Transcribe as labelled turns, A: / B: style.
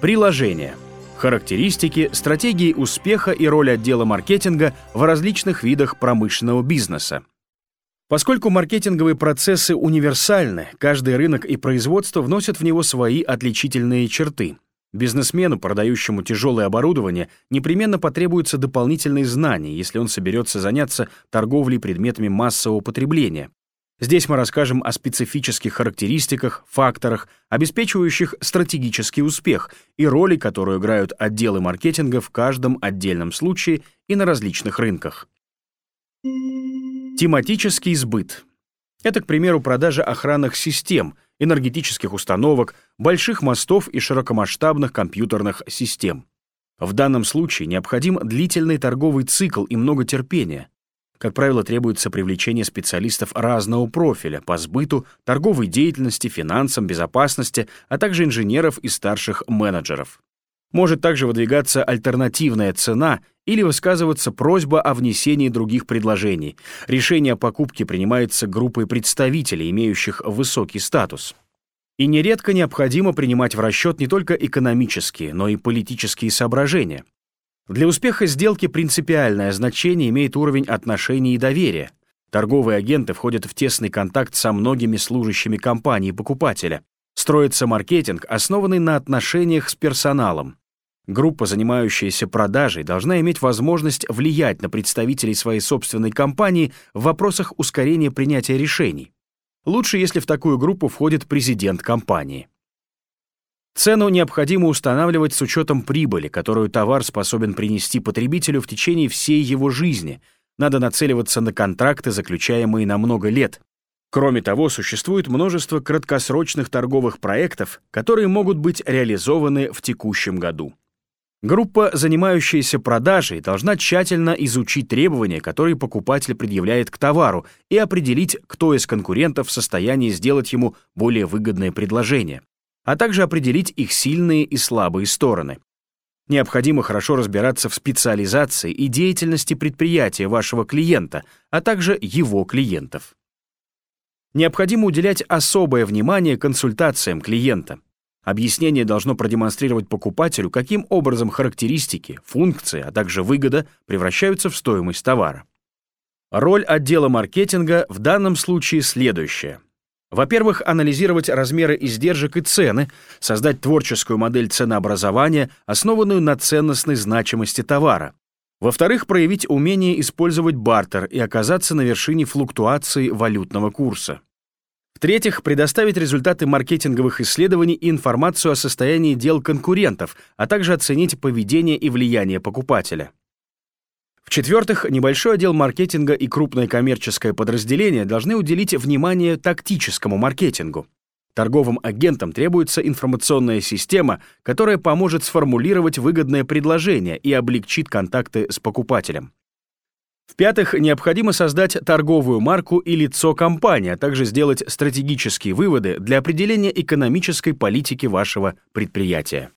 A: Приложение. Характеристики, стратегии успеха и роль отдела маркетинга в различных видах промышленного бизнеса. Поскольку маркетинговые процессы универсальны, каждый рынок и производство вносят в него свои отличительные черты. Бизнесмену, продающему тяжелое оборудование, непременно потребуются дополнительные знания, если он соберется заняться торговлей предметами массового потребления. Здесь мы расскажем о специфических характеристиках, факторах, обеспечивающих стратегический успех и роли, которую играют отделы маркетинга в каждом отдельном случае и на различных рынках. Тематический сбыт. Это, к примеру, продажа охранных систем, энергетических установок, больших мостов и широкомасштабных компьютерных систем. В данном случае необходим длительный торговый цикл и много терпения. Как правило, требуется привлечение специалистов разного профиля по сбыту, торговой деятельности, финансам, безопасности, а также инженеров и старших менеджеров. Может также выдвигаться альтернативная цена или высказываться просьба о внесении других предложений. Решение о покупке принимается группой представителей, имеющих высокий статус. И нередко необходимо принимать в расчет не только экономические, но и политические соображения. Для успеха сделки принципиальное значение имеет уровень отношений и доверия. Торговые агенты входят в тесный контакт со многими служащими компании покупателя. Строится маркетинг, основанный на отношениях с персоналом. Группа, занимающаяся продажей, должна иметь возможность влиять на представителей своей собственной компании в вопросах ускорения принятия решений. Лучше, если в такую группу входит президент компании. Цену необходимо устанавливать с учетом прибыли, которую товар способен принести потребителю в течение всей его жизни. Надо нацеливаться на контракты, заключаемые на много лет. Кроме того, существует множество краткосрочных торговых проектов, которые могут быть реализованы в текущем году. Группа, занимающаяся продажей, должна тщательно изучить требования, которые покупатель предъявляет к товару, и определить, кто из конкурентов в состоянии сделать ему более выгодное предложение, а также определить их сильные и слабые стороны. Необходимо хорошо разбираться в специализации и деятельности предприятия вашего клиента, а также его клиентов. Необходимо уделять особое внимание консультациям клиента. Объяснение должно продемонстрировать покупателю, каким образом характеристики, функции, а также выгода превращаются в стоимость товара. Роль отдела маркетинга в данном случае следующая. Во-первых, анализировать размеры издержек и цены, создать творческую модель ценообразования, основанную на ценностной значимости товара. Во-вторых, проявить умение использовать бартер и оказаться на вершине флуктуации валютного курса. В-третьих, предоставить результаты маркетинговых исследований и информацию о состоянии дел конкурентов, а также оценить поведение и влияние покупателя. В-четвертых, небольшой отдел маркетинга и крупное коммерческое подразделение должны уделить внимание тактическому маркетингу. Торговым агентам требуется информационная система, которая поможет сформулировать выгодное предложение и облегчит контакты с покупателем. В-пятых, необходимо создать торговую марку и лицо компании, а также сделать стратегические выводы для определения экономической политики вашего предприятия.